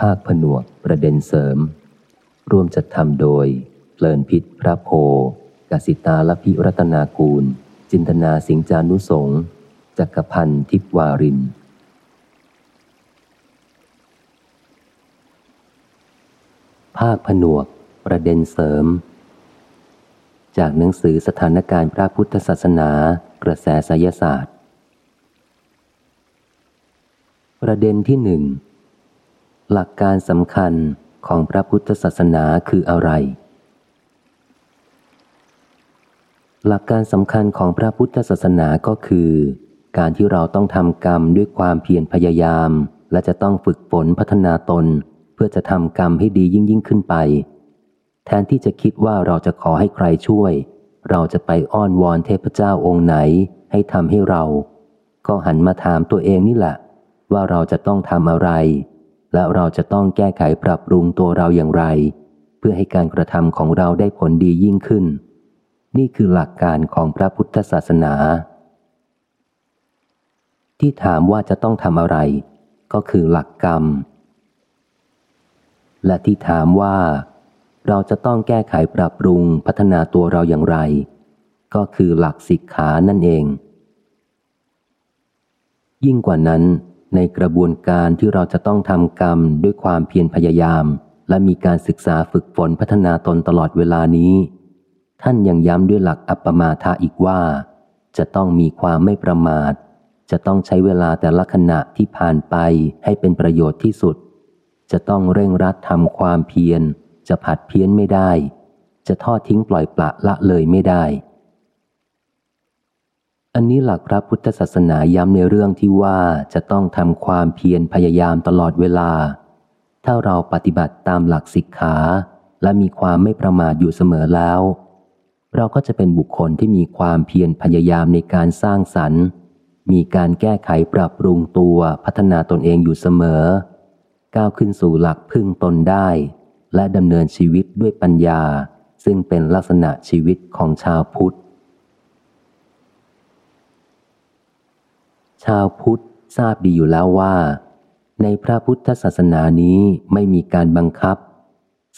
ภาคผนวกประเด็นเสริม ร่วมจัดทำโดยเพลินพิษพระโพกสิตาลพิรัตนากูล จินตนาสิงจานุสงจักรพันธ์ทิพวาริน ภาคผนวกประเด็นเสริม จากหนังสือสถานการณ์พระพุทธศาสนากระแสไสยศาสตร์ ประเด็นที่หนึ่ง หลักการสำคัญของพระพุทธศาสนาคืออะไร หลักการสำคัญของพระพุทธศาสนาก็คือ การที่เราต้องทำกรรมด้วยความเพียรพยายาม และจะต้องฝึกฝนพัฒนาตน เพื่อจะทำกรรมให้ดียิ่งยิ่งขึ้นไป แทนที่จะคิดว่าเราจะขอให้ใครช่วย เราจะไปอ้อนวอนเทพเจ้าองค์ไหนให้ทำให้เรา ก็หันมาถามตัวเองนี่แหละ ว่าเราจะต้องทำอะไร และเราจะต้องแก้ไขปรับปรุงตัวเราอย่างไร เพื่อให้การกระทำของเราได้ผลดียิ่งขึ้น นี่คือหลักการของพระพุทธศาสนา ที่ถามว่าจะต้องทำอะไร ก็คือหลักกรรม และที่ถามว่า เราจะต้องแก้ไขปรับปรุงพัฒนาตัวเราอย่างไร ก็คือหลักสิกขานั่นเอง ยิ่งกว่านั้น ในกระบวนการที่เราจะต้องทำกรรมด้วยความเพียรพยายาม และมีการศึกษาฝึกฝนพัฒนาตนตลอดเวลานี้ ท่านยังย้ำด้วยหลักอัปปมาทาอีกว่า จะต้องมีความไม่ประมาท จะต้องใช้เวลาแต่ละขณะที่ผ่านไปให้เป็นประโยชน์ที่สุด จะต้องเร่งรัดทำความเพียร จะผัดเพี้ยนไม่ได้ จะทอดทิ้งปล่อยปละละเลยไม่ได้ อันนี้หลักพระพุทธศาสนาย้ำในเรื่องที่ว่าจะต้องทำความเพียรพยายามตลอดเวลา ถ้าเราปฏิบัติตามหลักสิกขา และมีความไม่ประมาทอยู่เสมอแล้ว เราก็จะเป็นบุคคลที่มีความเพียรพยายามในการสร้างสรรค์ มีการแก้ไขปรับปรุงตัวพัฒนาตนเองอยู่เสมอ ก้าวขึ้นสู่หลักพึ่งตนได้ และดำเนินชีวิตด้วยปัญญา ซึ่งเป็นลักษณะชีวิตของชาวพุทธ ชาวพุทธทราบดีอยู่แล้วว่า ในพระพุทธศาสนานี้ไม่มีการบังคับ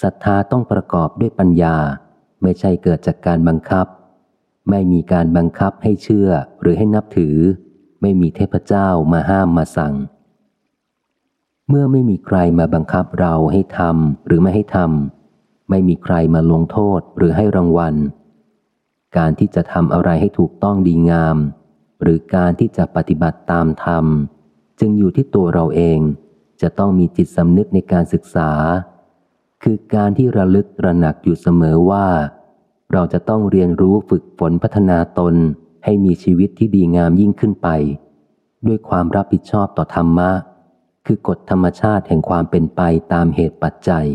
ศรัทธาต้องประกอบด้วยปัญญา ไม่ใช่เกิดจากการบังคับ ไม่มีการบังคับให้เชื่อหรือให้นับถือ ไม่มีเทพเจ้ามาห้ามมาสั่ง เมื่อไม่มีใครมาบังคับเราให้ทำหรือไม่ให้ทำไม่มีใครมาลงโทษหรือให้รางวัล การที่จะทำอะไรให้ถูกต้องดีงาม หรือการที่จะปฏิบัติตามธรรม จึงอยู่ที่ตัวเราเอง จะต้องมีจิตสำนึกในการศึกษา คือการที่ระลึกตระหนักอยู่เสมอว่า เราจะต้องเรียนรู้ฝึกฝนพัฒนาตนให้มีชีวิตที่ดีงามยิ่งขึ้นไป ด้วยความรับผิดชอบต่อธรรมะ คือกฎธรรมชาติแห่งความเป็นไปตามเหตุปัจจัย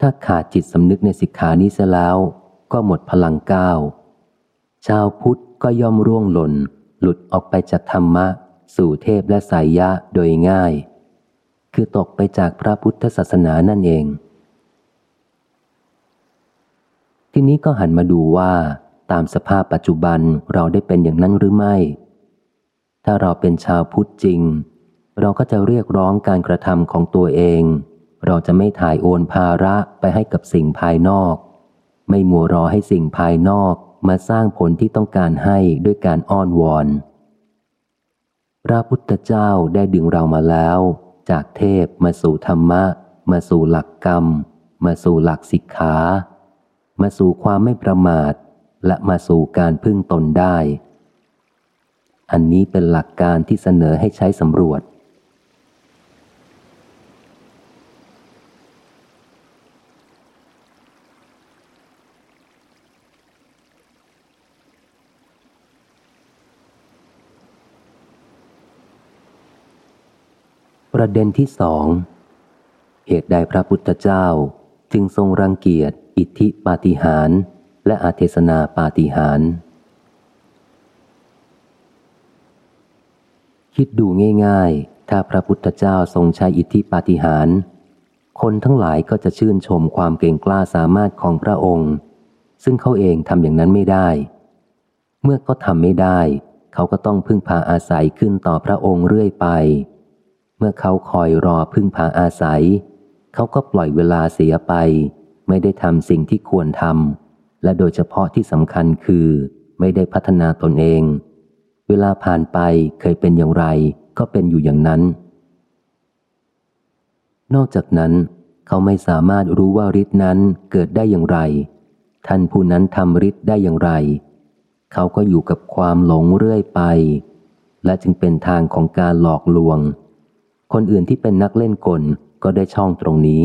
ถ้าขาดจิตสำนึกในสิกขานี้เสียแล้ว ก็หมดพลังก้าว ชาวพุทธก็ย่อมร่วงหล่น หลุดออกไปจากธรรมะ สู่เทพและสายยะโดยง่าย คือตกไปจากพระพุทธศาสนานั่นเอง ทีนี้ก็หันมาดูว่าตามสภาพปัจจุบันเราได้เป็นอย่างนั้นหรือไม่ ถ้าเราเป็นชาวพุทธจริง เราก็จะเรียกร้องการกระทำของตัวเอง เราจะไม่ถ่ายโอนภาระไปให้กับสิ่งภายนอก ไม่มัวรอให้สิ่งภายนอก มาสร้างผลที่ต้องการให้ด้วยการอ้อนวอน พระพุทธเจ้าได้ดึงเรามาแล้ว จากเทพมาสู่ธรรมะ มาสู่หลักกรรม มาสู่หลักสิกขา มาสู่ความไม่ประมาท และมาสู่การพึ่งตนได้ อันนี้เป็นหลักการที่เสนอให้ใช้สำรวจ ประเด็นที่สอง เหตุใดพระพุทธเจ้าจึงทรงรังเกียจ อิทธิปาฏิหารและอาเทศนาปาฏิหาร คิดดูง่ายๆ ถ้าพระพุทธเจ้าทรงใช้อิทธิปาฏิหาร คนทั้งหลายก็จะชื่นชมความเก่งกล้าสามารถของพระองค์ ซึ่งเขาเองทำอย่างนั้นไม่ได้ เมื่อเขาทำไม่ได้ เขาก็ต้องพึ่งพาอาศัยขึ้นต่อพระองค์เรื่อยไป มื่อเขาคอยรอพึ่งพาอาศัย เขาก็ปล่อยเวลาเสียไป ไม่ได้ทำสิ่งที่ควรทำและโดยเฉพาะที่สำคัญคือ ไม่ได้พัฒนาตนเอง เวลาผ่านไปเคยเป็นอย่างไร ก็เป็นอยู่อย่างนั้น นอกจากนั้น เขาไม่สามารถรู้ว่าฤทธินั้นเกิดได้อย่างไร ท่านผู้นั้นทำฤทธิ์ได้อย่างไร เขาก็อยู่กับความหลงเรื่อยไป และจึงเป็นทางของการหลอกลวง คนอื่นที่เป็นนักเล่นกลก็ได้ช่องตรงนี้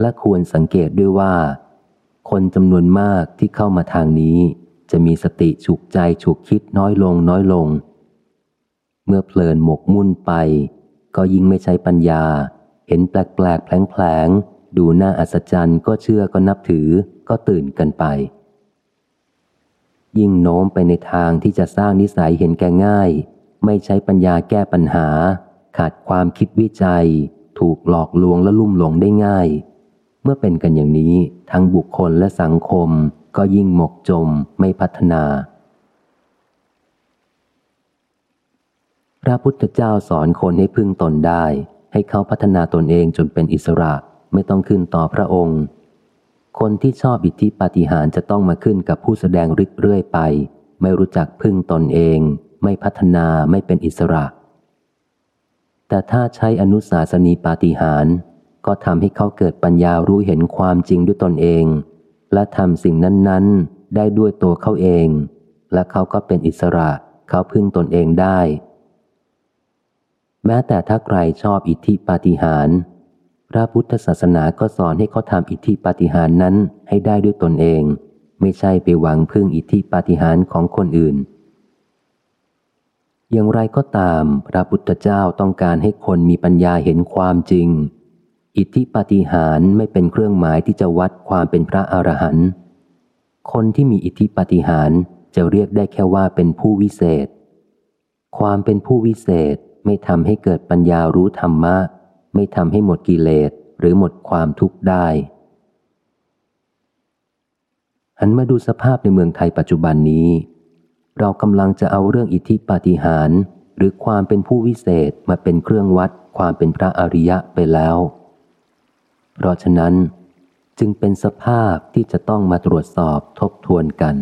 และควรสังเกตด้วยว่า คนจำนวนมากที่เข้ามาทางนี้ จะมีสติฉุกใจฉุกคิดน้อยลงน้อยลง เมื่อเพลินหมกมุ่นไป ก็ยิ่งไม่ใช้ปัญญา เห็นแปลกแปลกแผลงแผลงดูน่าอัศจรรย์ก็เชื่อก็นับถือก็ตื่นกันไป ยิ่งโน้มไปในทางที่จะสร้างนิสัยเห็นแก่ง่าย ไม่ใช้ปัญญาแก้ปัญหา ขาดความคิดวิจัย ถูกหลอกลวงและลุ่มหลงได้ง่าย เมื่อเป็นกันอย่างนี้ทั้งบุคคลและสังคมก็ยิ่งหมกจมไม่พัฒนา พระพุทธเจ้าสอนคนให้พึ่งตนได้ ให้เขาพัฒนาตนเองจนเป็นอิสระไม่ต้องขึ้นต่อพระองค์ คนที่ชอบอิทธิปาฏิหาริย์จะต้องมาขึ้นกับผู้แสดงฤทธิ์เรื่อยไป ไม่รู้จักพึ่งตนเอง ไม่พัฒนาไม่เป็นอิสระ แต่ถ้าใช้อนุสาสนีปาฏิหาร ก็ทำให้เขาเกิดปัญญารู้เห็นความจริงด้วยตนเอง และทำสิ่งนั้น ๆ ได้ด้วยตัวเขาเอง และเขาก็เป็นอิสระเขาพึ่งตนเองได้ แม้แต่ถ้าใครชอบอิทธิปาฏิหารพระพุทธศาสนาก็สอนให้เขาทำอิทธิปาฏิหารนั้นให้ได้ด้วยตนเอง ไม่ใช่ไปหวังพึ่งอิทธิปาฏิหารของคนอื่น อย่างไรก็ตาม พระพุทธเจ้าต้องการให้คนมีปัญญาเห็นความจริง อิทธิปฏิหารไม่เป็นเครื่องหมายที่จะวัดความเป็นพระอรหันต์คนที่มีอิทธิปฏิหารจะเรียกได้แค่ว่าเป็นผู้วิเศษ ความเป็นผู้วิเศษไม่ทำให้เกิดปัญญารู้ธรรมะ ไม่ทำให้หมดกิเลสหรือหมดความทุกข์ได้ หันมาดูสภาพในเมืองไทยปัจจุบันนี้ เรากำลังจะเอาเรื่องอิทธิปาฏิหาริย์หรือความเป็นผู้วิเศษมาเป็นเครื่องวัดความเป็นพระอริยะไปแล้ว เพราะฉะนั้นจึงเป็นสภาพที่จะต้องมาตรวจสอบทบทวนกัน